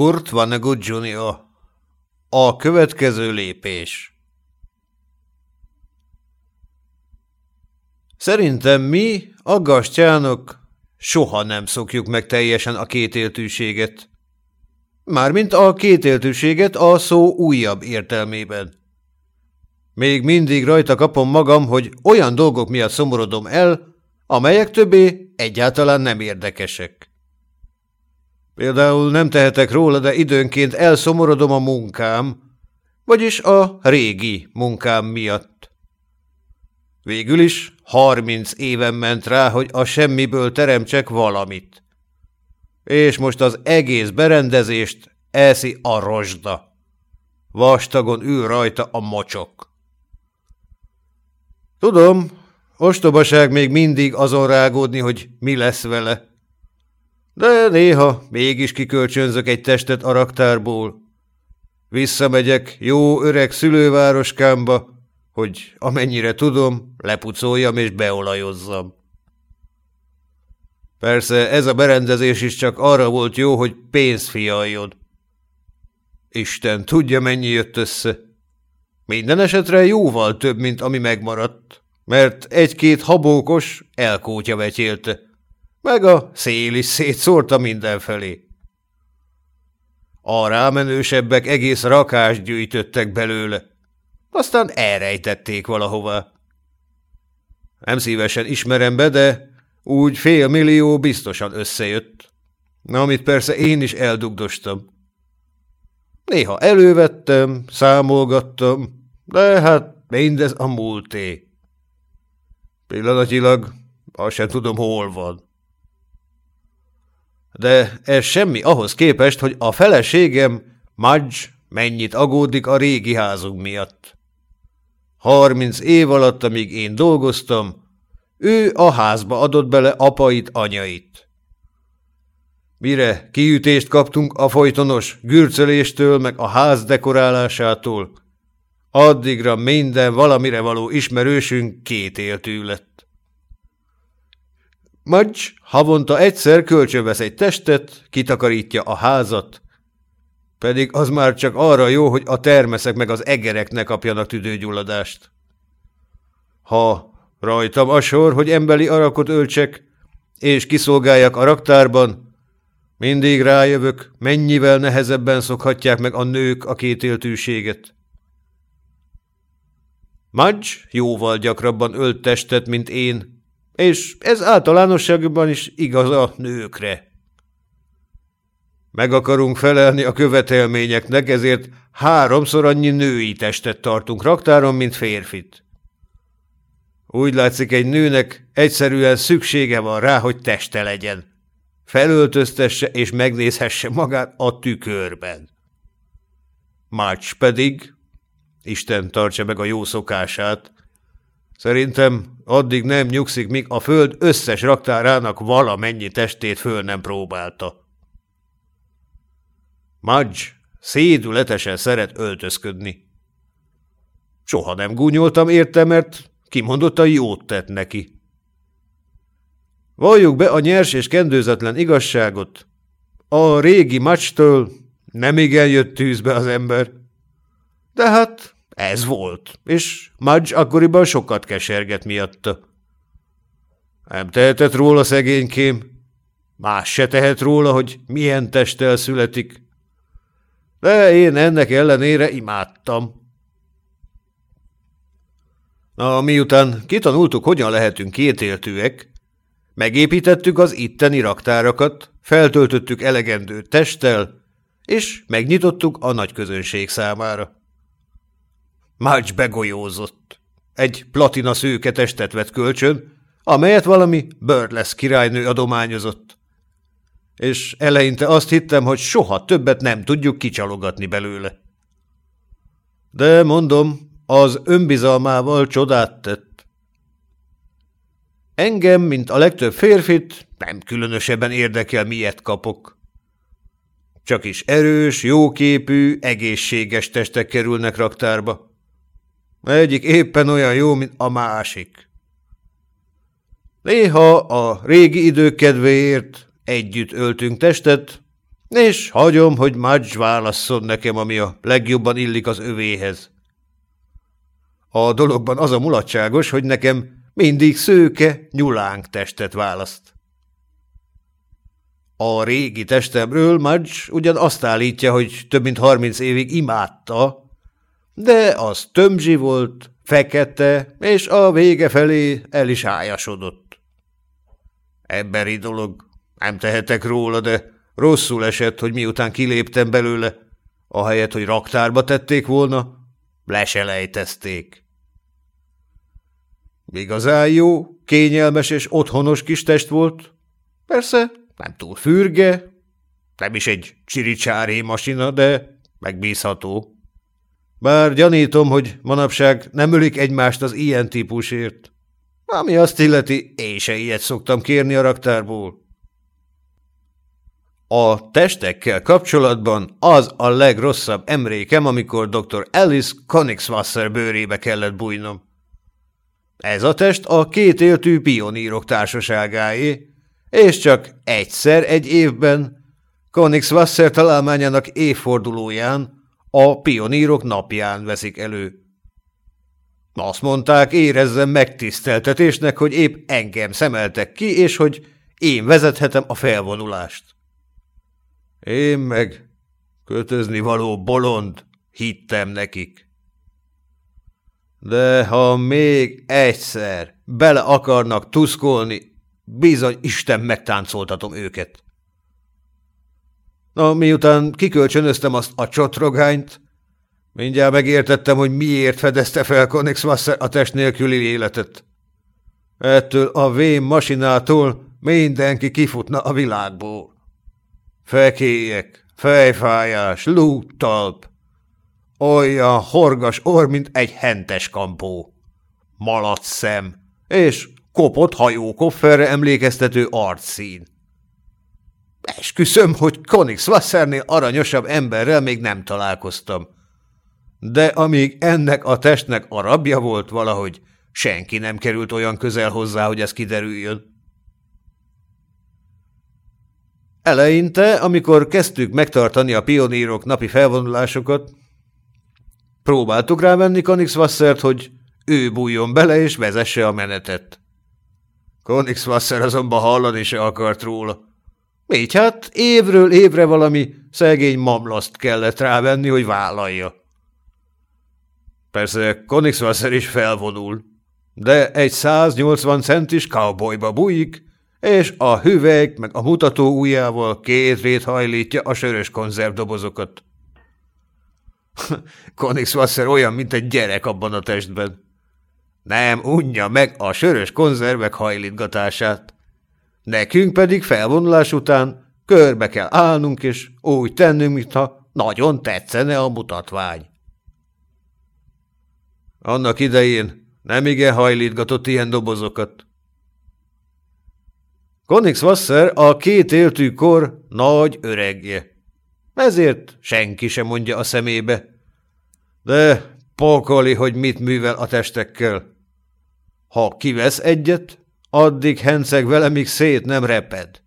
Kurt Vonnegut Jr. A következő lépés Szerintem mi, a gastyánok, soha nem szokjuk meg teljesen a kétéltűséget. Mármint a kétéltűséget a szó újabb értelmében. Még mindig rajta kapom magam, hogy olyan dolgok miatt szomorodom el, amelyek többé egyáltalán nem érdekesek. Például nem tehetek róla, de időnként elszomorodom a munkám, vagyis a régi munkám miatt. Végül is harminc éven ment rá, hogy a semmiből teremtsek valamit. És most az egész berendezést eszi a rozsda. Vastagon ül rajta a mocsok. Tudom, ostobaság még mindig azon rágódni, hogy mi lesz vele. De néha mégis kikölcsönzök egy testet a raktárból. Visszamegyek jó öreg szülővároskámba, hogy amennyire tudom, lepucoljam és beolajozzam. Persze ez a berendezés is csak arra volt jó, hogy pénz fialjon. Isten tudja, mennyi jött össze. Minden esetre jóval több, mint ami megmaradt, mert egy-két habókos elkótya vetyélte meg a szél is szétszórta mindenfelé. A rámenősebbek egész rakást gyűjtöttek belőle, aztán elrejtették valahova. Nem szívesen ismerem be, de úgy fél millió biztosan összejött, amit persze én is eldugdostam. Néha elővettem, számolgattam, de hát mindez a múlté. Pillanatilag azt sem tudom, hol van. De ez semmi ahhoz képest, hogy a feleségem, Mudge, mennyit agódik a régi házunk miatt. Harminc év alatt, amíg én dolgoztam, ő a házba adott bele apait, anyait. Mire kiütést kaptunk a folytonos gürcöléstől, meg a ház dekorálásától, addigra minden valamire való ismerősünk kétéltű lett. Mudge havonta egyszer kölcsönvesz egy testet, kitakarítja a házat, pedig az már csak arra jó, hogy a termeszek meg az egerek ne kapjanak tüdőgyulladást. Ha rajtam a sor, hogy emberi arakot öltsek, és kiszolgáljak a raktárban, mindig rájövök, mennyivel nehezebben szokhatják meg a nők a kétéltűséget. Mudge jóval gyakrabban ölt testet, mint én, és ez általánosságban is igaz a nőkre. Meg akarunk felelni a követelményeknek, ezért háromszor annyi női testet tartunk raktáron, mint férfit. Úgy látszik, egy nőnek egyszerűen szüksége van rá, hogy teste legyen. Felöltöztesse és megnézhesse magát a tükörben. Mács pedig, Isten tartsa meg a jó szokását, Szerintem addig nem nyugszik, míg a föld összes raktárának valamennyi testét föl nem próbálta. Mudge szédületesen szeret öltözködni. Soha nem gúnyoltam érte, mert kimondottan jót tett neki. Valljuk be a nyers és kendőzetlen igazságot. A régi macstől nem igen jött tűzbe az ember. De hát ez volt, és Mudge akkoriban sokat keserget miatta. Nem tehetett róla szegénykém. Más se tehet róla, hogy milyen testtel születik. De én ennek ellenére imádtam. Na, miután kitanultuk, hogyan lehetünk kétéltőek, megépítettük az itteni raktárakat, feltöltöttük elegendő testtel, és megnyitottuk a nagy közönség számára. Marge begolyózott. Egy platina szőke testet vett kölcsön, amelyet valami Birdless királynő adományozott. És eleinte azt hittem, hogy soha többet nem tudjuk kicsalogatni belőle. De mondom, az önbizalmával csodát tett. Engem, mint a legtöbb férfit, nem különösebben érdekel, miért kapok. Csak is erős, jóképű, egészséges testek kerülnek raktárba. Egyik éppen olyan jó, mint a másik. Néha a régi idők kedvéért együtt öltünk testet, És hagyom, hogy Mudge válasszon nekem, ami a legjobban illik az övéhez. A dologban az a mulatságos, hogy nekem mindig szőke, nyulánk testet választ. A régi testemről Mudge ugyan azt állítja, hogy több mint harminc évig imádta, de az tömzsi volt, fekete, és a vége felé el is ájasodott. Emberi dolog, nem tehetek róla, de rosszul esett, hogy miután kiléptem belőle, ahelyett, hogy raktárba tették volna, leselejtezték. Igazán jó, kényelmes és otthonos kis test volt. Persze, nem túl fürge, nem is egy csiricsári masina, de megbízható. Bár gyanítom, hogy manapság nem ölik egymást az ilyen típusért. Ami azt illeti, én se ilyet szoktam kérni a raktárból. A testekkel kapcsolatban az a legrosszabb emlékem, amikor dr. Alice Konigswasser bőrébe kellett bújnom. Ez a test a kétéltű pionírok társaságáé, és csak egyszer egy évben, Konigswasser találmányának évfordulóján, a pionírok napján veszik elő. Azt mondták, érezzem megtiszteltetésnek, hogy épp engem szemeltek ki, és hogy én vezethetem a felvonulást. Én meg kötözni való bolond, hittem nekik. De ha még egyszer bele akarnak tuszkolni, bizony Isten megtáncoltatom őket. Na, miután kikölcsönöztem azt a csotrogányt, mindjárt megértettem, hogy miért fedezte fel Konigswasser a test nélküli életet. Ettől a vén masinától mindenki kifutna a világból. Fekélyek, fejfájás, lúttalp, olyan horgas orr, mint egy hentes kampó. Malac szem, és kopott hajókofferre emlékeztető arcszín. Esküszöm, hogy Wassernél aranyosabb emberrel még nem találkoztam. De amíg ennek a testnek a rabja volt valahogy, senki nem került olyan közel hozzá, hogy ez kiderüljön. Eleinte, amikor kezdtük megtartani a pionírok napi felvonulásokat, próbáltuk rávenni Wassert, hogy ő bújjon bele és vezesse a menetet. Wasser azonban hallani se akart róla. Így hát évről évre valami szegény mamlaszt kellett rávenni, hogy vállalja. Persze Konigswasser is felvonul, de egy 180 centis cowboyba bújik, és a hüvelyk meg a mutató ujjával két rét hajlítja a sörös konzervdobozokat. Konigswasser olyan, mint egy gyerek abban a testben. Nem unja meg a sörös konzervek hajlítgatását. Nekünk pedig felvonulás után körbe kell állnunk, és úgy tennünk, mintha nagyon tetszene a mutatvány. Annak idején nem igen hajlítgatott ilyen dobozokat. Wasser a két éltű kor nagy öregje. Ezért senki sem mondja a szemébe. De pokoli, hogy mit művel a testekkel. Ha kivesz egyet, addig henceg vele, míg szét nem reped.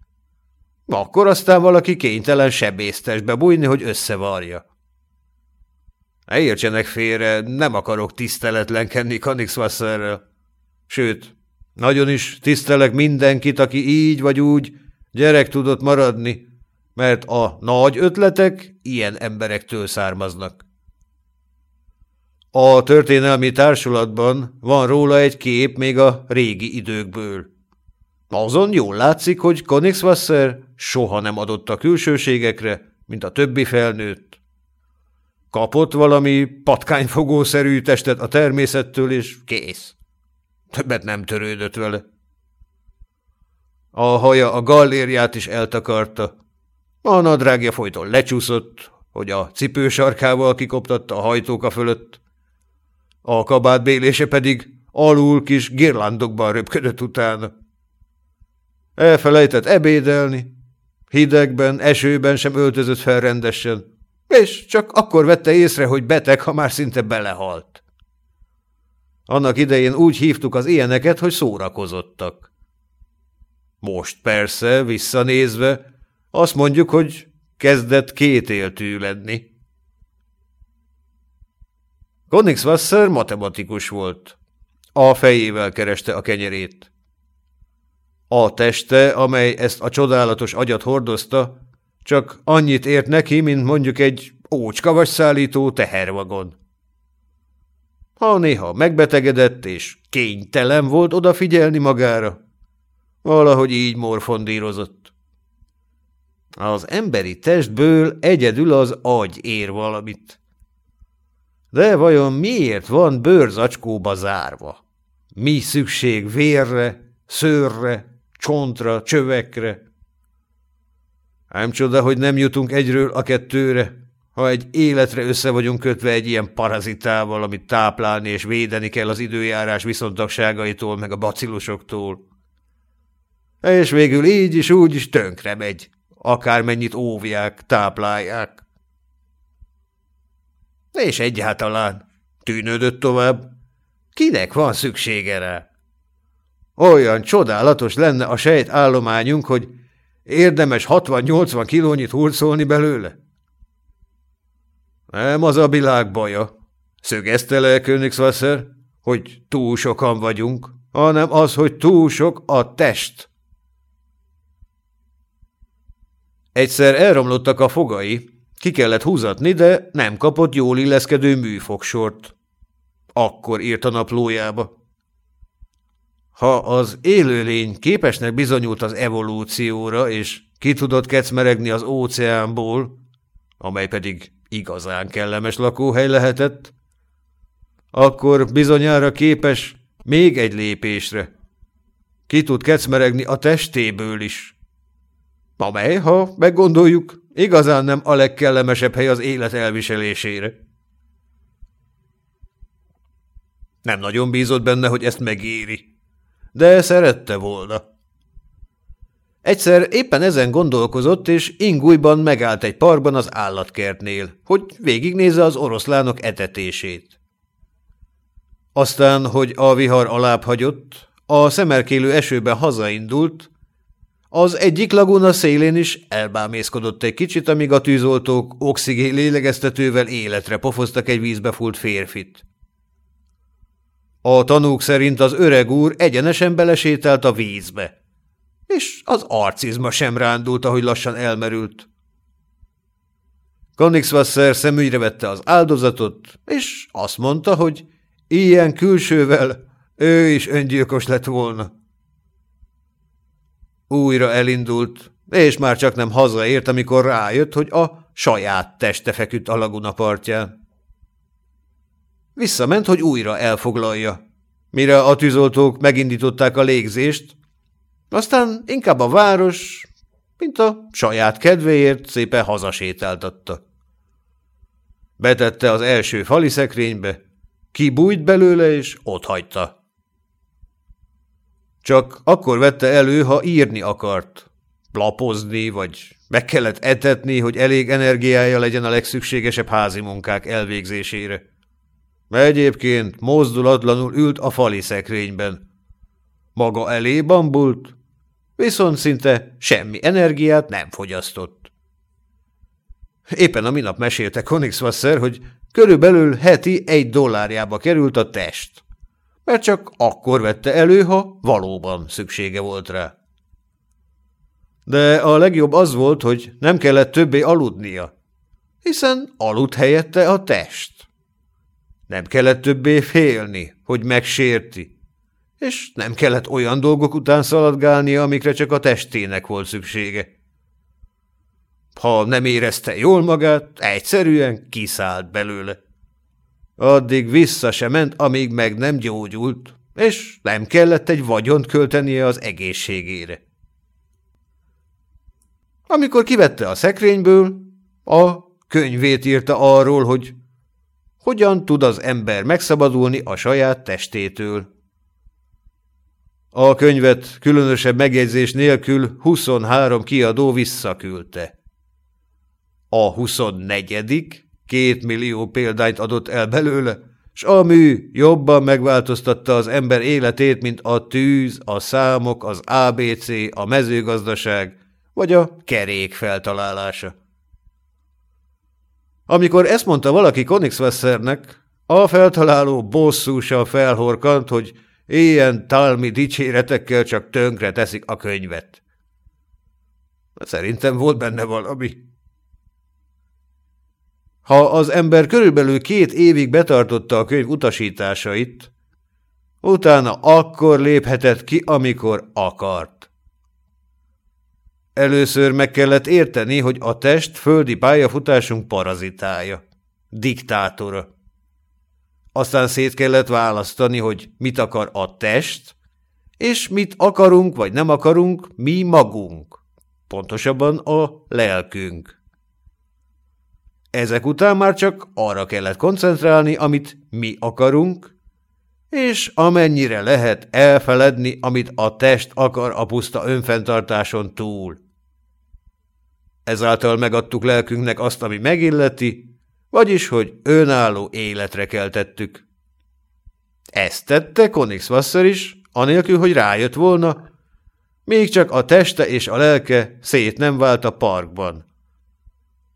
Akkor aztán valaki kénytelen sebésztesbe bújni, hogy összevarja. Ne értsenek félre, nem akarok tiszteletlenkedni Kanixwasserrel. Sőt, nagyon is tisztelek mindenkit, aki így vagy úgy gyerek tudott maradni, mert a nagy ötletek ilyen emberektől származnak. A történelmi társulatban van róla egy kép még a régi időkből. Azon jól látszik, hogy Konigswasser soha nem adott a külsőségekre, mint a többi felnőtt. Kapott valami patkányfogószerű testet a természettől, és kész. Többet nem törődött vele. A haja a gallériát is eltakarta. A nadrágja folyton lecsúszott, hogy a cipősarkával kikoptatta a hajtóka fölött. A kabát bélése pedig alul kis girlandokban röpködött utána. Elfelejtett ebédelni, hidegben, esőben sem öltözött fel rendesen, és csak akkor vette észre, hogy beteg, ha már szinte belehalt. Annak idején úgy hívtuk az ilyeneket, hogy szórakozottak. Most persze, visszanézve, azt mondjuk, hogy kezdett kétéltű lenni. Königswasser matematikus volt. A fejével kereste a kenyerét. A teste, amely ezt a csodálatos agyat hordozta, csak annyit ért neki, mint mondjuk egy ócskavas szállító tehervagon. Ha néha megbetegedett és kénytelen volt odafigyelni magára, valahogy így morfondírozott. Az emberi testből egyedül az agy ér valamit. De vajon miért van bőrzacskóba zárva? Mi szükség vérre, szőrre, csontra, csövekre? Ám csoda, hogy nem jutunk egyről a kettőre, ha egy életre össze vagyunk kötve egy ilyen parazitával, amit táplálni és védeni kell az időjárás viszontagságaitól meg a bacillusoktól. És végül így is úgy is tönkre megy, akármennyit óvják, táplálják. És egyáltalán, tűnődött tovább, kinek van szüksége rá? Olyan csodálatos lenne a sejt állományunk, hogy érdemes 60-80 kilónyit hurcolni belőle? Nem az a világ baja, szögezte le Königswasser, hogy túl sokan vagyunk, hanem az, hogy túl sok a test. Egyszer elromlottak a fogai, ki kellett húzatni, de nem kapott jól illeszkedő műfogsort. Akkor írt a naplójába. Ha az élőlény képesnek bizonyult az evolúcióra, és ki tudott kecmeregni az óceánból, amely pedig igazán kellemes lakóhely lehetett, akkor bizonyára képes még egy lépésre. Ki tud kecmeregni a testéből is. Amely, ha meggondoljuk, igazán nem a legkellemesebb hely az élet elviselésére. Nem nagyon bízott benne, hogy ezt megéri, de szerette volna. Egyszer éppen ezen gondolkozott, és ingújban megállt egy parkban az állatkertnél, hogy végignézze az oroszlánok etetését. Aztán, hogy a vihar alább hagyott, a szemerkélő esőben hazaindult, az egyik laguna szélén is elbámészkodott egy kicsit, amíg a tűzoltók oxigén lélegeztetővel életre pofoztak egy vízbefúlt férfit. A tanúk szerint az öreg úr egyenesen belesétált a vízbe, és az arcizma sem rándult, ahogy lassan elmerült. Konixwasser szemügyre vette az áldozatot, és azt mondta, hogy ilyen külsővel ő is öngyilkos lett volna. Újra elindult, és már csak nem hazaért, amikor rájött, hogy a saját teste feküdt a laguna partján. Visszament, hogy újra elfoglalja. Mire a tűzoltók megindították a légzést, aztán inkább a város, mint a saját kedvéért szépen hazasétáltatta. Betette az első fali szekrénybe, kibújt belőle, és ott hagyta. Csak akkor vette elő, ha írni akart. Lapozni, vagy meg kellett etetni, hogy elég energiája legyen a legszükségesebb házi munkák elvégzésére. Egyébként mozdulatlanul ült a fali szekrényben. Maga elé bambult, viszont szinte semmi energiát nem fogyasztott. Éppen a minap mesélte Konixwasser, hogy körülbelül heti egy dollárjába került a test mert csak akkor vette elő, ha valóban szüksége volt rá. De a legjobb az volt, hogy nem kellett többé aludnia, hiszen aludt helyette a test. Nem kellett többé félni, hogy megsérti, és nem kellett olyan dolgok után szaladgálnia, amikre csak a testének volt szüksége. Ha nem érezte jól magát, egyszerűen kiszállt belőle. Addig vissza se ment, amíg meg nem gyógyult, és nem kellett egy vagyont költenie az egészségére. Amikor kivette a szekrényből, a könyvét írta arról, hogy hogyan tud az ember megszabadulni a saját testétől. A könyvet különösebb megjegyzés nélkül 23 kiadó visszaküldte. A 24 Két millió példányt adott el belőle, s a mű jobban megváltoztatta az ember életét, mint a tűz, a számok, az ABC, a mezőgazdaság vagy a kerék feltalálása. Amikor ezt mondta valaki Konigswassernek, a feltaláló bosszúsa felhorkant, hogy ilyen talmi dicséretekkel csak tönkre teszik a könyvet. Szerintem volt benne valami. Ha az ember körülbelül két évig betartotta a könyv utasításait, utána akkor léphetett ki, amikor akart. Először meg kellett érteni, hogy a test földi pályafutásunk parazitája, diktátora. Aztán szét kellett választani, hogy mit akar a test, és mit akarunk vagy nem akarunk mi magunk, pontosabban a lelkünk. Ezek után már csak arra kellett koncentrálni, amit mi akarunk, és amennyire lehet elfeledni, amit a test akar a puszta önfenntartáson túl. Ezáltal megadtuk lelkünknek azt, ami megilleti, vagyis, hogy önálló életre keltettük. Ezt tette Konigswasser is, anélkül, hogy rájött volna, még csak a teste és a lelke szét nem vált a parkban.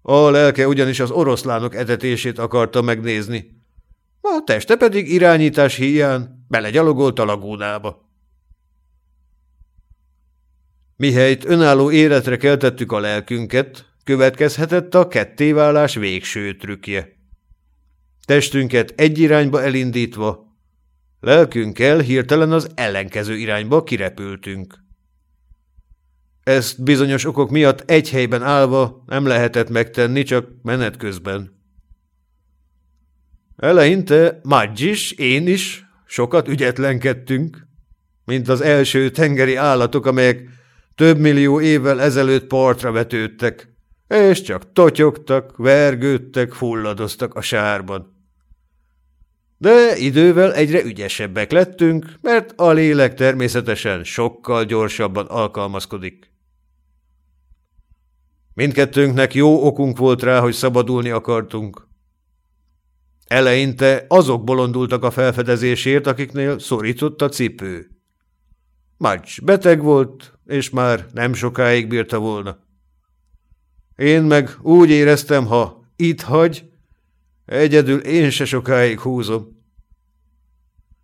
A lelke ugyanis az oroszlánok etetését akarta megnézni, a teste pedig irányítás híján belegyalogolt a lagúnába. Mihelyt önálló életre keltettük a lelkünket, következhetett a kettéválás végső trükkje. Testünket egy irányba elindítva, lelkünkkel hirtelen az ellenkező irányba kirepültünk. Ezt bizonyos okok miatt egy helyben állva nem lehetett megtenni, csak menet közben. Eleinte Madgy is, én is sokat ügyetlenkedtünk, mint az első tengeri állatok, amelyek több millió évvel ezelőtt partra vetődtek, és csak totyogtak, vergődtek, fulladoztak a sárban. De idővel egyre ügyesebbek lettünk, mert a lélek természetesen sokkal gyorsabban alkalmazkodik. Mindkettőnknek jó okunk volt rá, hogy szabadulni akartunk. Eleinte azok bolondultak a felfedezésért, akiknél szorított a cipő. Macs beteg volt, és már nem sokáig bírta volna. Én meg úgy éreztem, ha itt hagy, egyedül én se sokáig húzom.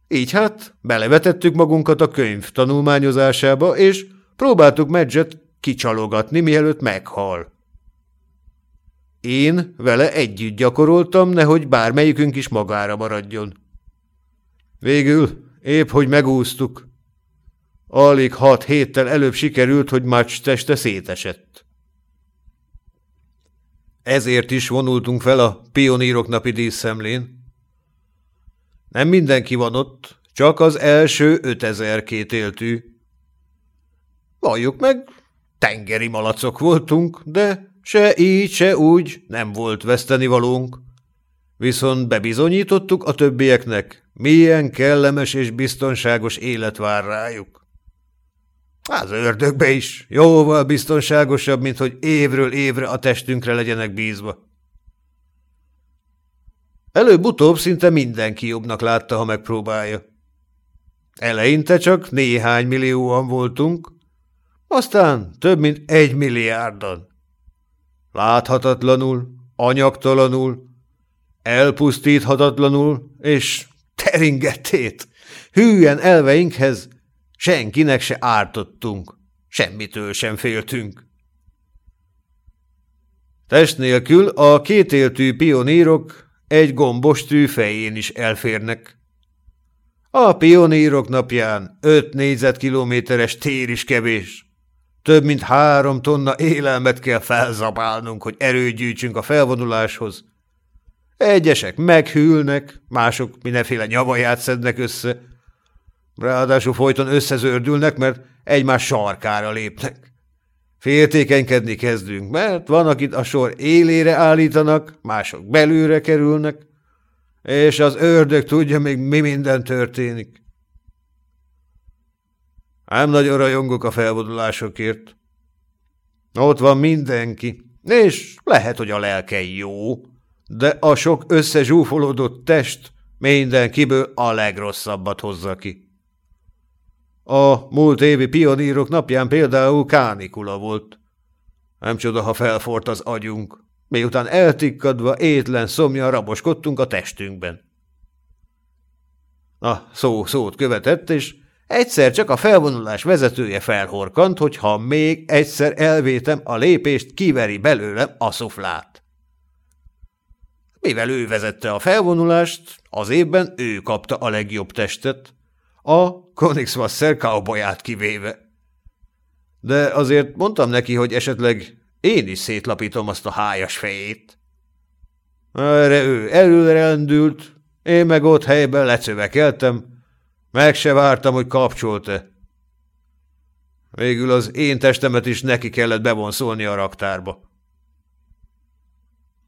Így hát belevetettük magunkat a könyv tanulmányozásába, és próbáltuk Medzset kicsalogatni, mielőtt meghal. Én vele együtt gyakoroltam, nehogy bármelyikünk is magára maradjon. Végül épp, hogy megúsztuk. Alig hat héttel előbb sikerült, hogy Macs teste szétesett. Ezért is vonultunk fel a pionírok napi díszszemlén. Nem mindenki van ott, csak az első ötezer kétéltű. Valljuk meg, tengeri malacok voltunk, de se így, se úgy nem volt vesztenivalónk. Viszont bebizonyítottuk a többieknek, milyen kellemes és biztonságos élet vár rájuk. Az ördögbe is jóval biztonságosabb, mint hogy évről évre a testünkre legyenek bízva. Előbb-utóbb szinte mindenki jobbnak látta, ha megpróbálja. Eleinte csak néhány millióan voltunk, aztán több mint egy milliárdan. Láthatatlanul, anyagtalanul, elpusztíthatatlanul, és teringetét, hűen elveinkhez senkinek se ártottunk, semmitől sem féltünk. Test nélkül a kétéltű pionírok egy gombos tű fején is elférnek. A pionírok napján öt négyzetkilométeres tér is kevés. Több mint három tonna élelmet kell felzabálnunk, hogy erőt gyűjtsünk a felvonuláshoz. Egyesek meghűlnek, mások mindenféle nyavaját szednek össze. Ráadásul folyton összezördülnek, mert egymás sarkára lépnek. Féltékenykedni kezdünk, mert van, akit a sor élére állítanak, mások belőre kerülnek, és az ördög tudja még mi minden történik. Ám nagyon rajongok a felvonulásokért. Ott van mindenki, és lehet, hogy a lelke jó, de a sok összezsúfolódott test mindenkiből a legrosszabbat hozza ki. A múlt évi pionírok napján például kánikula volt. Nem csoda, ha felfort az agyunk. miután eltikkadva étlen szomjan raboskodtunk a testünkben. A szó szót követett, és egyszer csak a felvonulás vezetője felhorkant, hogy ha még egyszer elvétem a lépést, kiveri belőlem a szuflát. Mivel ő vezette a felvonulást, az évben ő kapta a legjobb testet, a Konigswasser cowboyát kivéve. De azért mondtam neki, hogy esetleg én is szétlapítom azt a hájas fejét. Erre ő előrendült, én meg ott helyben lecövekeltem, meg se vártam, hogy kapcsolt-e. Végül az én testemet is neki kellett bevonszolni a raktárba.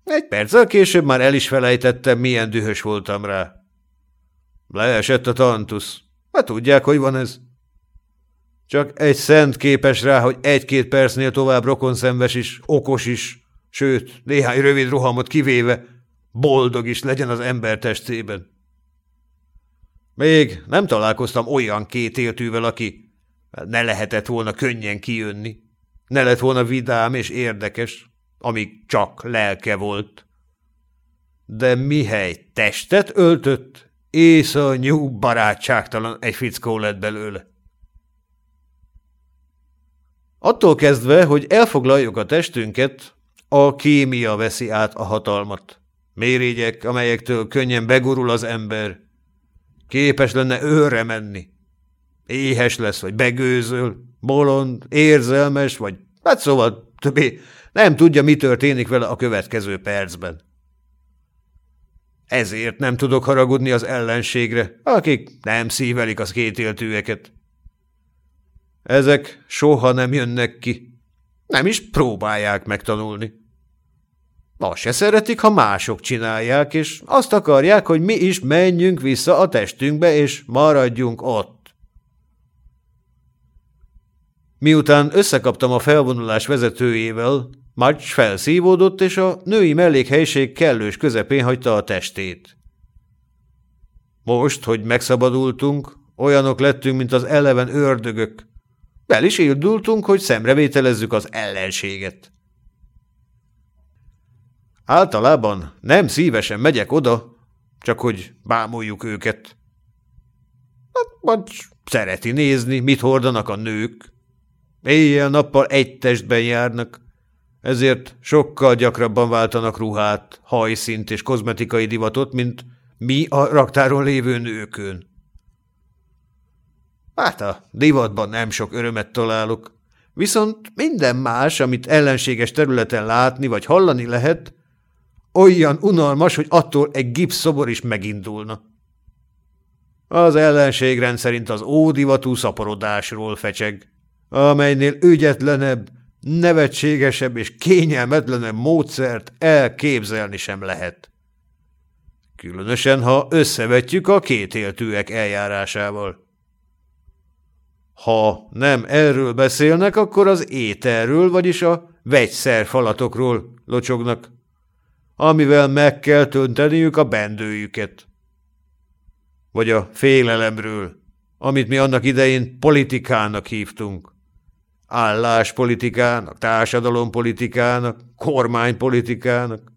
Egy perccel később már el is felejtettem, milyen dühös voltam rá. Leesett a tantusz. Hát tudják, hogy van ez. Csak egy szent képes rá, hogy egy-két percnél tovább rokonszenves is, okos is, sőt, néhány rövid rohamot kivéve, boldog is legyen az ember testében. Még nem találkoztam olyan két éltűvel, aki ne lehetett volna könnyen kijönni, ne lett volna vidám és érdekes, amíg csak lelke volt. De mihely testet öltött, észanyú barátságtalan egy fickó lett belőle. Attól kezdve, hogy elfoglaljuk a testünket, a kémia veszi át a hatalmat. Mérégyek, amelyektől könnyen begurul az ember. Képes lenne őre menni. Éhes lesz, vagy begőzöl, bolond, érzelmes, vagy hát szóval többé nem tudja, mi történik vele a következő percben. Ezért nem tudok haragudni az ellenségre, akik nem szívelik az kétéltűeket. Ezek soha nem jönnek ki. Nem is próbálják megtanulni. Azt se szeretik, ha mások csinálják, és azt akarják, hogy mi is menjünk vissza a testünkbe, és maradjunk ott. Miután összekaptam a felvonulás vezetőjével, Macs felszívódott, és a női mellékhelyiség kellős közepén hagyta a testét. Most, hogy megszabadultunk, olyanok lettünk, mint az eleven ördögök, Bel is indultunk, hogy szemrevételezzük az ellenséget. Általában nem szívesen megyek oda, csak hogy bámuljuk őket. Hát, vagy szereti nézni, mit hordanak a nők. Éjjel-nappal egy testben járnak, ezért sokkal gyakrabban váltanak ruhát, hajszint és kozmetikai divatot, mint mi a raktáron lévő nőkön. Hát a divatban nem sok örömet találok, viszont minden más, amit ellenséges területen látni vagy hallani lehet, olyan unalmas, hogy attól egy gipszszobor is megindulna. Az ellenség rendszerint az ódivatú szaporodásról fecseg, amelynél ügyetlenebb, nevetségesebb és kényelmetlenebb módszert elképzelni sem lehet. Különösen, ha összevetjük a kétéltűek eljárásával. Ha nem erről beszélnek, akkor az ételről, vagyis a vegyszerfalatokról locsognak, amivel meg kell tönteniük a bendőjüket. Vagy a félelemről, amit mi annak idején politikának hívtunk. Álláspolitikának, társadalompolitikának, kormánypolitikának.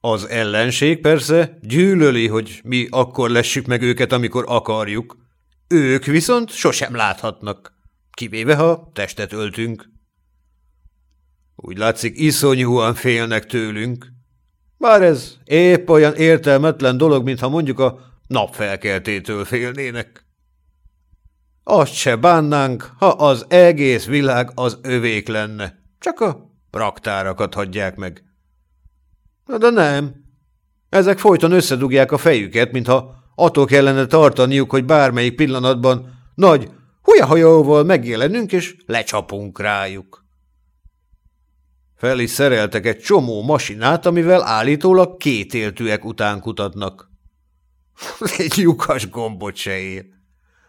Az ellenség persze gyűlöli, hogy mi akkor lessük meg őket, amikor akarjuk, ők viszont sosem láthatnak, kivéve ha testet öltünk. Úgy látszik, iszonyúan félnek tőlünk. Bár ez épp olyan értelmetlen dolog, mintha mondjuk a napfelkeltétől félnének. Azt se bánnánk, ha az egész világ az övék lenne, csak a raktárakat hagyják meg. De nem. Ezek folyton összedugják a fejüket, mintha Attól kellene tartaniuk, hogy bármelyik pillanatban nagy hujahajóval megjelenünk, és lecsapunk rájuk. Fel is szereltek egy csomó masinát, amivel állítólag kétéltűek után kutatnak. egy lyukas gombot se ér.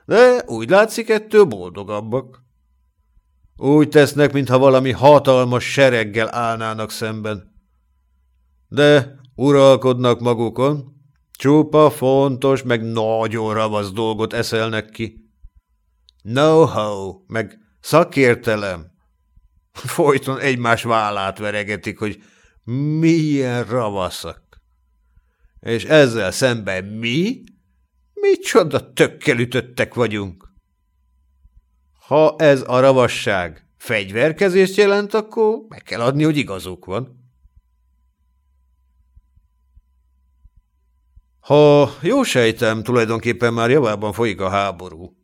De úgy látszik, ettől boldogabbak. Úgy tesznek, mintha valami hatalmas sereggel állnának szemben. De uralkodnak magukon, Csupa fontos, meg nagyon ravasz dolgot eszelnek ki. Know-how, meg szakértelem. Folyton egymás vállát veregetik, hogy milyen ravaszak. És ezzel szemben mi? Micsoda tökkel ütöttek vagyunk. Ha ez a ravasság fegyverkezést jelent, akkor meg kell adni, hogy igazuk van. Ha jó sejtem, tulajdonképpen már javában folyik a háború.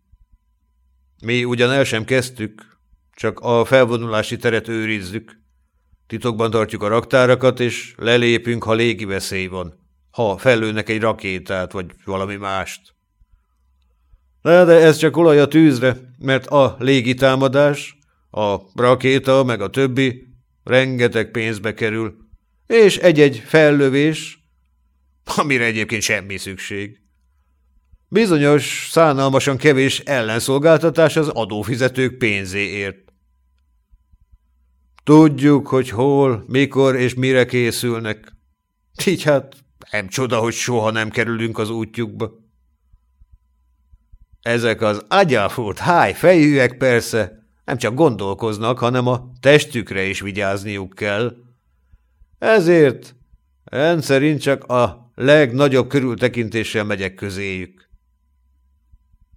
Mi ugyan el sem kezdtük, csak a felvonulási teret őrizzük. Titokban tartjuk a raktárakat, és lelépünk, ha légi veszély van, ha fellőnek egy rakétát, vagy valami mást. De, de ez csak olaj a tűzre, mert a légitámadás, a rakéta, meg a többi rengeteg pénzbe kerül, és egy-egy fellövés, amire egyébként semmi szükség. Bizonyos, szánalmasan kevés ellenszolgáltatás az adófizetők pénzéért. Tudjuk, hogy hol, mikor és mire készülnek. Így hát nem csoda, hogy soha nem kerülünk az útjukba. Ezek az agyafurt háj fejűek persze nem csak gondolkoznak, hanem a testükre is vigyázniuk kell. Ezért rendszerint csak a legnagyobb körültekintéssel megyek közéjük.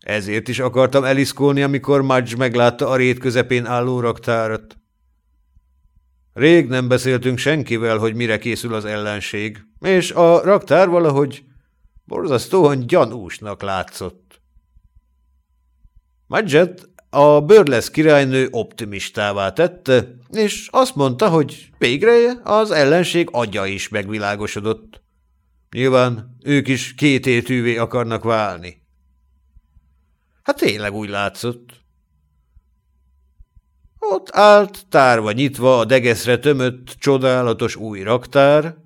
Ezért is akartam eliszkolni, amikor Mudge meglátta a rét közepén álló raktárat. Rég nem beszéltünk senkivel, hogy mire készül az ellenség, és a raktár valahogy borzasztóan gyanúsnak látszott. Mudget a bőrlesz királynő optimistává tette, és azt mondta, hogy végre az ellenség agya is megvilágosodott. Nyilván ők is kététűvé akarnak válni. Hát tényleg úgy látszott. Ott állt, tárva nyitva a degeszre tömött, csodálatos új raktár,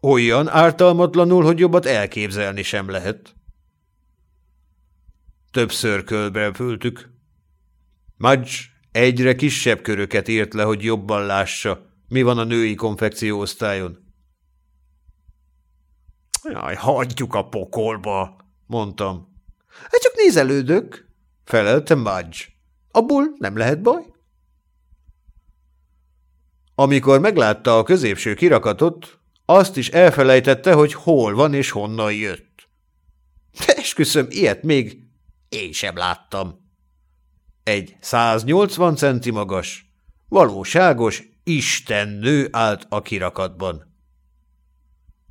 olyan ártalmatlanul, hogy jobbat elképzelni sem lehet. Többször fültük. Mudge egyre kisebb köröket írt le, hogy jobban lássa, mi van a női konfekcióosztályon. Jaj, hagyjuk a pokolba, mondtam. Hát csak nézelődök, felelte Mudge. Abból nem lehet baj. Amikor meglátta a középső kirakatot, azt is elfelejtette, hogy hol van és honnan jött. Esküszöm, ilyet még én sem láttam. Egy 180 centi magas, valóságos istennő állt a kirakatban.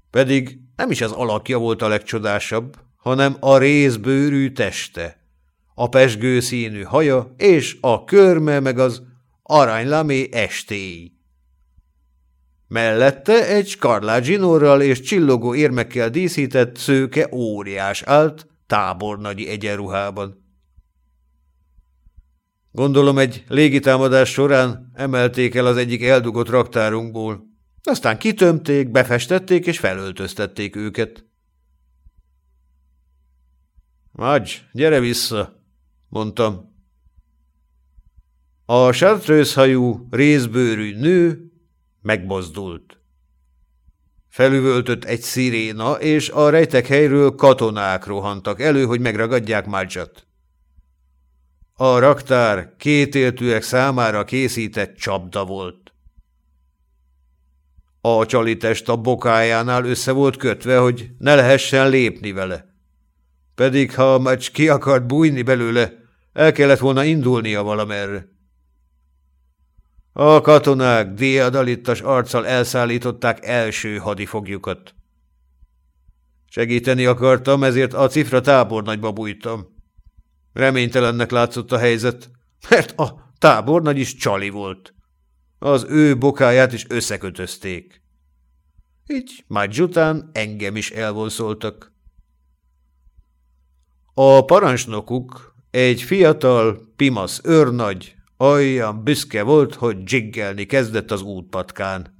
Pedig nem is az alakja volt a legcsodásabb, hanem a részbőrű teste, a pesgő színű haja és a körme meg az aranylamé estéi. Mellette egy skarlágyinorral és csillogó érmekkel díszített szőke óriás állt tábornagyi egyenruhában. Gondolom egy légitámadás során emelték el az egyik eldugott raktárunkból. Aztán kitömték, befestették és felöltöztették őket. Magy, gyere vissza, mondtam. A sátrőzhajú, részbőrű nő megmozdult. Felüvöltött egy sziréna, és a rejtek helyről katonák rohantak elő, hogy megragadják Madzsat. A raktár kétéltűek számára készített csapda volt. A csalitest a bokájánál össze volt kötve, hogy ne lehessen lépni vele. Pedig ha macs ki akart bújni belőle, el kellett volna indulnia valamerre. A katonák diadalittas arccal elszállították első hadifogjukat. Segíteni akartam, ezért a cifra tábornagyba bújtam. Reménytelennek látszott a helyzet, mert a tábornagy is csali volt. Az ő bokáját is összekötözték. Így Mudge után engem is elvonszoltak. A parancsnokuk egy fiatal, pimasz őrnagy, olyan büszke volt, hogy dzsiggelni kezdett az útpatkán.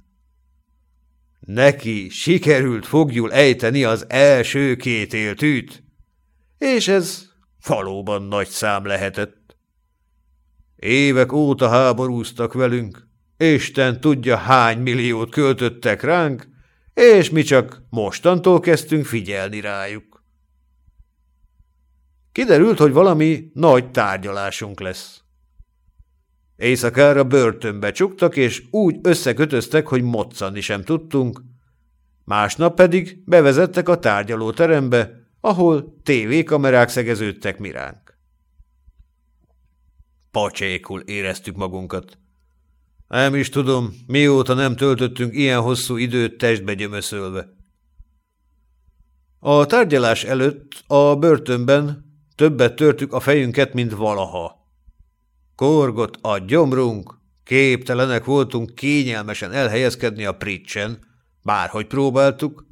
Neki sikerült fogjul ejteni az első két éltűt, és ez valóban nagy szám lehetett. Évek óta háborúztak velünk, Isten tudja hány milliót költöttek ránk, és mi csak mostantól kezdtünk figyelni rájuk. Kiderült, hogy valami nagy tárgyalásunk lesz. Éjszakára börtönbe csuktak, és úgy összekötöztek, hogy moccani sem tudtunk. Másnap pedig bevezettek a tárgyalóterembe, ahol tévékamerák szegeződtek miránk. Pacsékul éreztük magunkat. Nem is tudom, mióta nem töltöttünk ilyen hosszú időt testbe gyömöszölve. A tárgyalás előtt a börtönben többet törtük a fejünket, mint valaha. Korgott a gyomrunk, képtelenek voltunk kényelmesen elhelyezkedni a pricsen, bárhogy próbáltuk.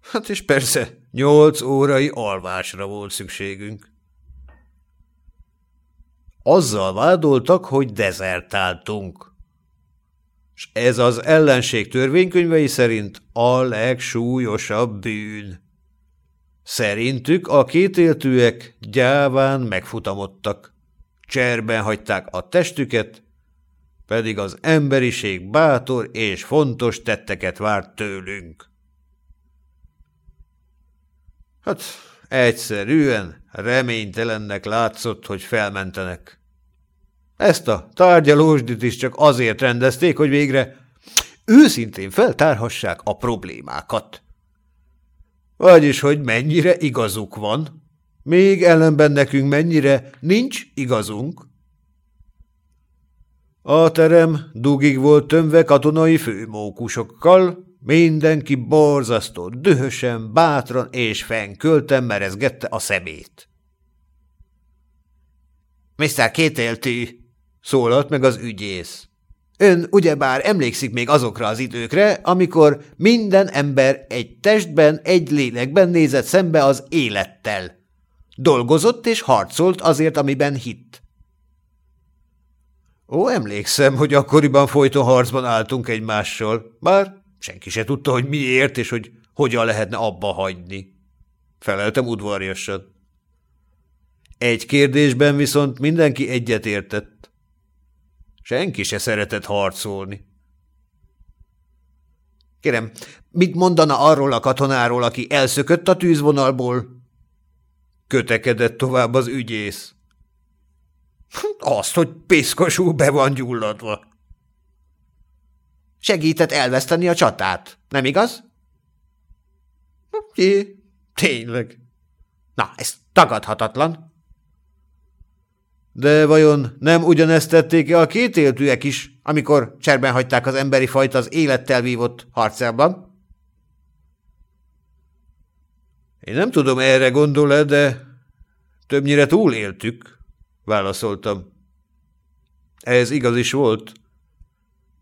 Hát és persze, nyolc órai alvásra volt szükségünk. Azzal vádoltak, hogy dezertáltunk. És ez az ellenség törvénykönyvei szerint a legsúlyosabb bűn. Szerintük a kétéltűek gyáván megfutamodtak. Cserben hagyták a testüket, pedig az emberiség bátor és fontos tetteket várt tőlünk. Hát egyszerűen reménytelennek látszott, hogy felmentenek. Ezt a tárgyalósdit is csak azért rendezték, hogy végre őszintén feltárhassák a problémákat. Vagyis, hogy mennyire igazuk van, még ellenben nekünk mennyire nincs igazunk. A terem dugig volt tömve katonai főmókusokkal, mindenki borzasztó, dühösen, bátran és fenkölten merezgette a szemét. – Mr. Kétéltű! – szólalt meg az ügyész. Ön ugyebár emlékszik még azokra az időkre, amikor minden ember egy testben, egy lélekben nézett szembe az élettel. Dolgozott és harcolt azért, amiben hitt. Ó, emlékszem, hogy akkoriban folyton harcban álltunk egymással, bár senki se tudta, hogy miért és hogy hogyan lehetne abba hagyni. Feleltem udvarjasan. Egy kérdésben viszont mindenki egyetértett. Senki se szeretett harcolni. Kérem, mit mondana arról a katonáról, aki elszökött a tűzvonalból? Kötekedett tovább az ügyész. Azt, hogy piszkosul be van gyulladva. Segített elveszteni a csatát, nem igaz? Jé, tényleg. Na, ez tagadhatatlan. De vajon nem ugyanezt tették-e a kétéltűek is, amikor cserben hagyták az emberi fajt az élettel vívott harcában? Én nem tudom, erre gondol-e, de többnyire túléltük, válaszoltam. Ez igaz is volt.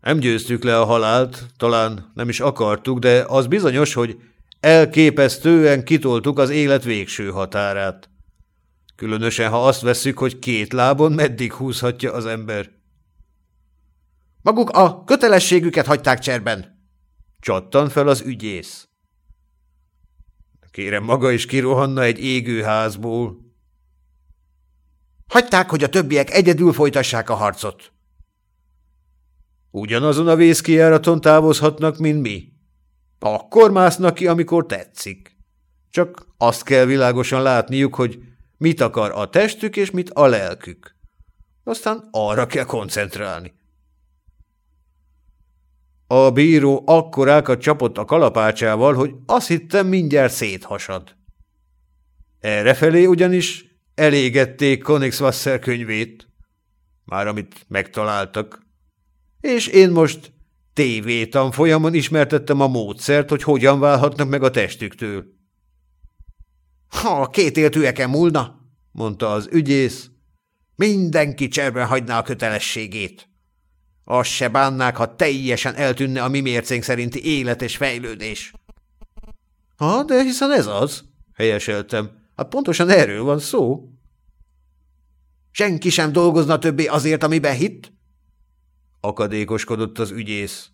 Nem győztük le a halált, talán nem is akartuk, de az bizonyos, hogy elképesztően kitoltuk az élet végső határát. Különösen, ha azt vesszük, hogy két lábon meddig húzhatja az ember. Maguk a kötelességüket hagyták cserben. Csattan fel az ügyész. Kérem, maga is kirohanna egy égőházból. Hagyták, hogy a többiek egyedül folytassák a harcot. Ugyanazon a vészkijáraton távozhatnak, mint mi. Akkor másznak ki, amikor tetszik. Csak azt kell világosan látniuk, hogy Mit akar a testük, és mit a lelkük. Aztán arra kell koncentrálni. A bíró akkorákat csapott a kalapácsával, hogy azt hittem mindjárt széthasad. Errefelé ugyanis elégették Königswasser könyvét, már amit megtaláltak, és én most tévétanfolyamon ismertettem a módszert, hogy hogyan válhatnak meg a testüktől. Ha a két éltűeken múlna, mondta az ügyész, mindenki cserben hagyná a kötelességét. Azt se bánnák, ha teljesen eltűnne a mi mércénk szerinti élet és fejlődés. Ha, de hiszen ez az, helyeseltem. Hát pontosan erről van szó. Senki sem dolgozna többé azért, amiben hitt? Akadékoskodott az ügyész.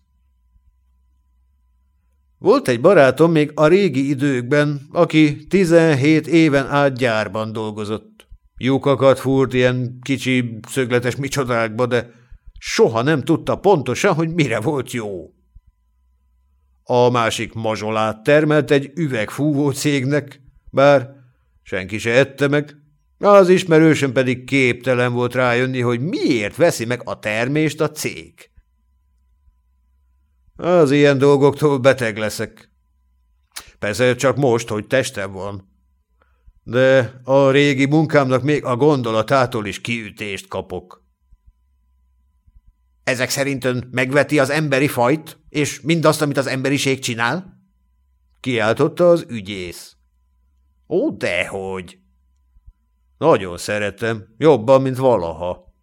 Volt egy barátom még a régi időkben, aki 17 éven át gyárban dolgozott. Lyukakat fúrt ilyen kicsi, szögletes micsodákba, de soha nem tudta pontosan, hogy mire volt jó. A másik mazsolát termelt egy üvegfúvó cégnek, bár senki se ette meg, Az ismerősöm pedig képtelen volt rájönni, hogy miért veszi meg a termést a cég. Az ilyen dolgoktól beteg leszek. Persze csak most, hogy testem van. De a régi munkámnak még a gondolatától is kiütést kapok. Ezek szerint ön megveti az emberi fajt, és mindazt, amit az emberiség csinál? Kiáltotta az ügyész. Ó, dehogy! Nagyon szeretem, jobban, mint valaha.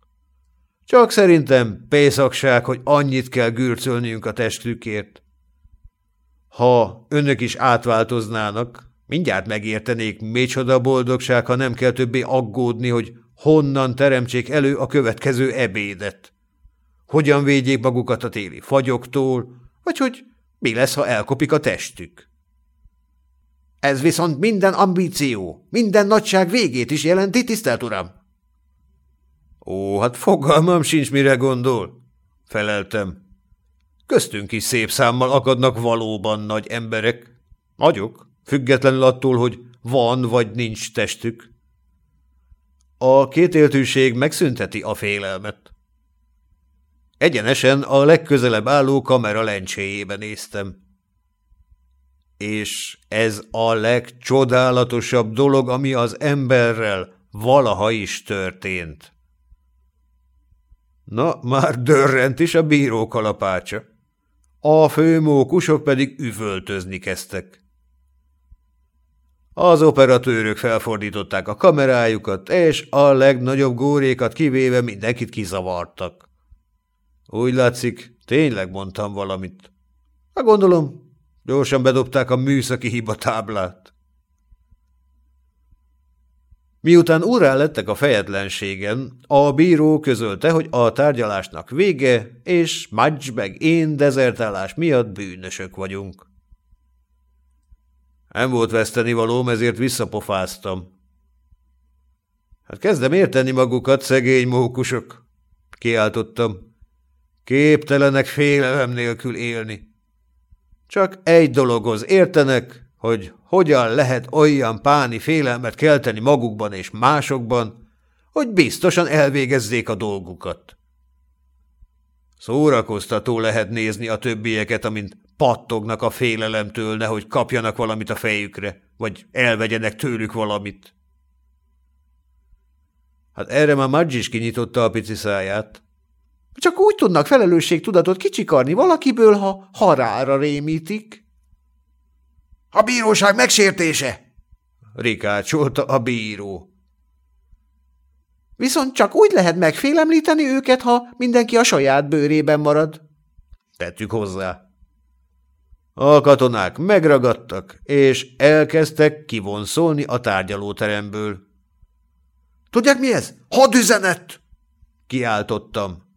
Csak szerintem pészakság, hogy annyit kell gürcölniünk a testükért. Ha önök is átváltoznának, mindjárt megértenék, micsoda boldogság, ha nem kell többé aggódni, hogy honnan teremtsék elő a következő ebédet. Hogyan védjék magukat a téli fagyoktól, vagy hogy mi lesz, ha elkopik a testük. Ez viszont minden ambíció, minden nagyság végét is jelenti, tisztelt uram. Ó, hát fogalmam sincs, mire gondol, feleltem. Köztünk is szép számmal akadnak valóban nagy emberek. Nagyok, függetlenül attól, hogy van vagy nincs testük. A kétéltűség megszünteti a félelmet. Egyenesen a legközelebb álló kamera lencséjébe néztem. És ez a legcsodálatosabb dolog, ami az emberrel valaha is történt. Na, már dörrent is a bíró kalapácsa. A főmókusok pedig üvöltözni kezdtek. Az operatőrök felfordították a kamerájukat, és a legnagyobb górékat kivéve mindenkit kizavartak. Úgy látszik, tényleg mondtam valamit. Hát gondolom, Gyorsan bedobták a műszaki hiba táblát. Miután úrá lettek a fejetlenségen, a bíró közölte, hogy a tárgyalásnak vége, és Mudge meg én dezertálás miatt bűnösök vagyunk. Nem volt veszteni valóm, ezért visszapofáztam. Hát kezdem érteni magukat, szegény mókusok, kiáltottam. Képtelenek félelem nélkül élni. Csak egy dologhoz értenek, hogy hogyan lehet olyan páni félelmet kelteni magukban és másokban, hogy biztosan elvégezzék a dolgukat. Szórakoztató lehet nézni a többieket, amint pattognak a félelemtől, nehogy kapjanak valamit a fejükre, vagy elvegyenek tőlük valamit. Hát erre már Madge is kinyitotta a pici száját. Csak úgy tudnak felelősségtudatot kicsikarni valakiből, ha harára rémítik. A bíróság megsértése! rikácsolta a bíró. Viszont csak úgy lehet megfélemlíteni őket, ha mindenki a saját bőrében marad. Tettük hozzá. A katonák megragadtak, és elkezdtek kivonszolni a tárgyalóteremből. Tudják mi ez? Hadüzenet! Kiáltottam.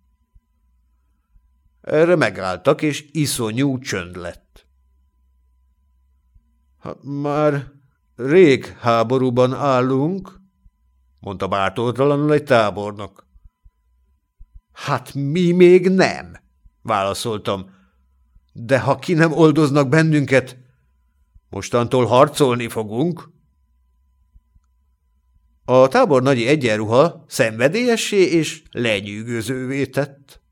Erre megálltak, és iszonyú csönd lett. Hát már rég háborúban állunk, mondta bártótalanul egy tábornok. Hát mi még nem, válaszoltam. De ha ki nem oldoznak bennünket, mostantól harcolni fogunk. A tábor nagyi egyenruha szenvedélyessé és lenyűgözővé tett.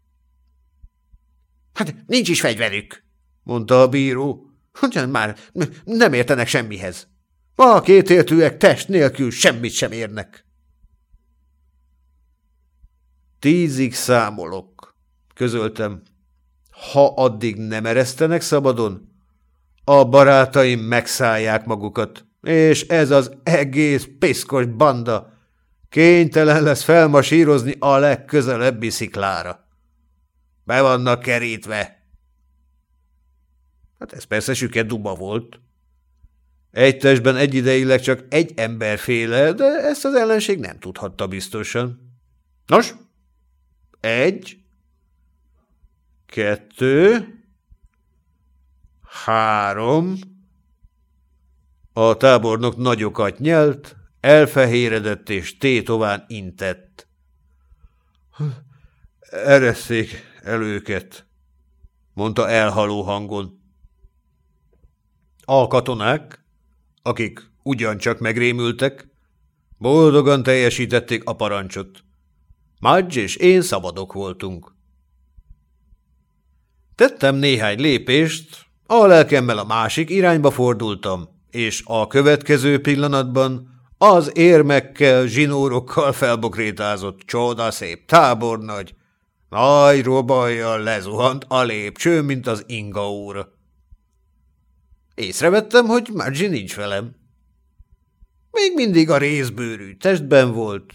Hát nincs is fegyverük, mondta a bíró. Hogyan már nem értenek semmihez. A kétértőek test nélkül semmit sem érnek. Tízig számolok, közöltem. Ha addig nem eresztenek szabadon, a barátaim megszállják magukat, és ez az egész piszkos banda kénytelen lesz felmasírozni a legközelebbi sziklára. Be vannak kerítve. Hát ez persze süket duba volt. Egy testben egyidejileg csak egy ember féle, de ezt az ellenség nem tudhatta biztosan. Nos, egy, kettő, három. A tábornok nagyokat nyelt, elfehéredett és tétován intett. Eresszék el őket, mondta elhaló hangon. A katonák, akik ugyancsak megrémültek, Boldogan teljesítették a parancsot. Madge és én szabadok voltunk. Tettem néhány lépést, a lelkemmel a másik irányba fordultam, és a következő pillanatban az érmekkel, zsinórokkal felbokrétázott csoda szép tábornagy, nagy robajjal lezuhant a lépcső, mint az inga óra. Észrevettem, hogy Margie nincs velem. Még mindig a részbőrű testben volt,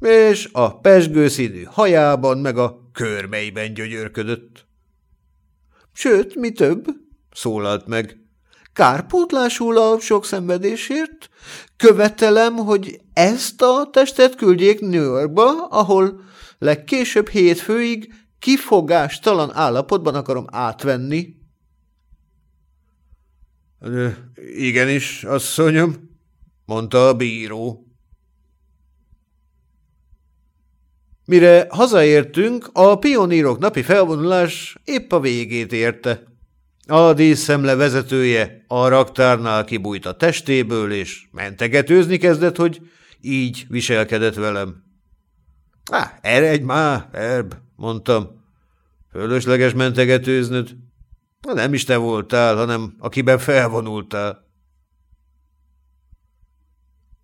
és a pesgőszínű hajában meg a körmeiben gyögyörködött. Sőt, mi több, szólalt meg, kárpótlásul a sok szenvedésért, követelem, hogy ezt a testet küldjék New Yorkba, ahol legkésőbb hétfőig kifogástalan állapotban akarom átvenni. – Igenis, asszonyom, mondta a bíró. Mire hazaértünk, a pionírok napi felvonulás épp a végét érte. A díszszemle vezetője a raktárnál kibújt a testéből, és mentegetőzni kezdett, hogy így viselkedett velem. Á, eredj már, Erb, mondtam. Fölösleges mentegetőznöd. Nem is te voltál, hanem akiben felvonultál.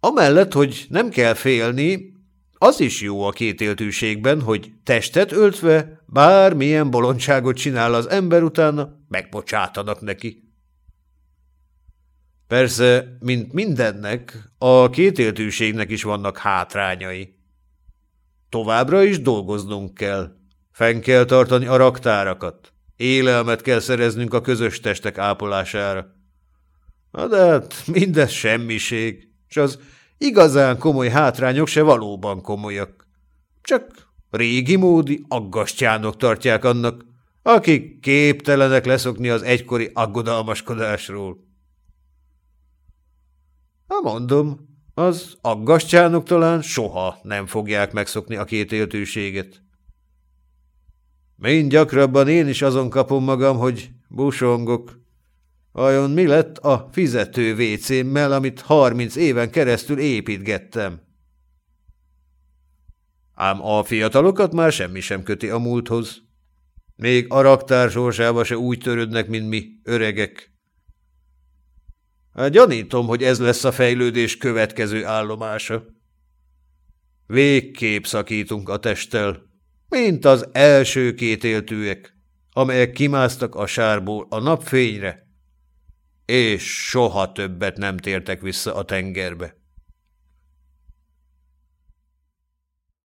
Amellett, hogy nem kell félni, az is jó a kétéltűségben, hogy testet öltve bármilyen bolondságot csinál az ember utána, megbocsátanak neki. Persze, mint mindennek, a kétéltűségnek is vannak hátrányai. Továbbra is dolgoznunk kell. Fenn kell tartani a raktárakat. Élelmet kell szereznünk a közös testek ápolására. Na de hát mindez semmiség, és az igazán komoly hátrányok se valóban komolyak. Csak régi módi aggastyánok tartják annak, akik képtelenek leszokni az egykori aggodalmaskodásról. Ha mondom, az aggastyánok talán soha nem fogják megszokni a két éltőséget. Mind gyakrabban én is azon kapom magam, hogy busongok. Vajon mi lett a fizető vécémmel, amit harminc éven keresztül építgettem? Ám a fiatalokat már semmi sem köti a múlthoz. Még a raktár sorsába se úgy törődnek, mint mi, öregek. Hát gyanítom, hogy ez lesz a fejlődés következő állomása. Végképp szakítunk a testtel, mint az első két éltőek, amelyek kimásztak a sárból a napfényre, és soha többet nem tértek vissza a tengerbe.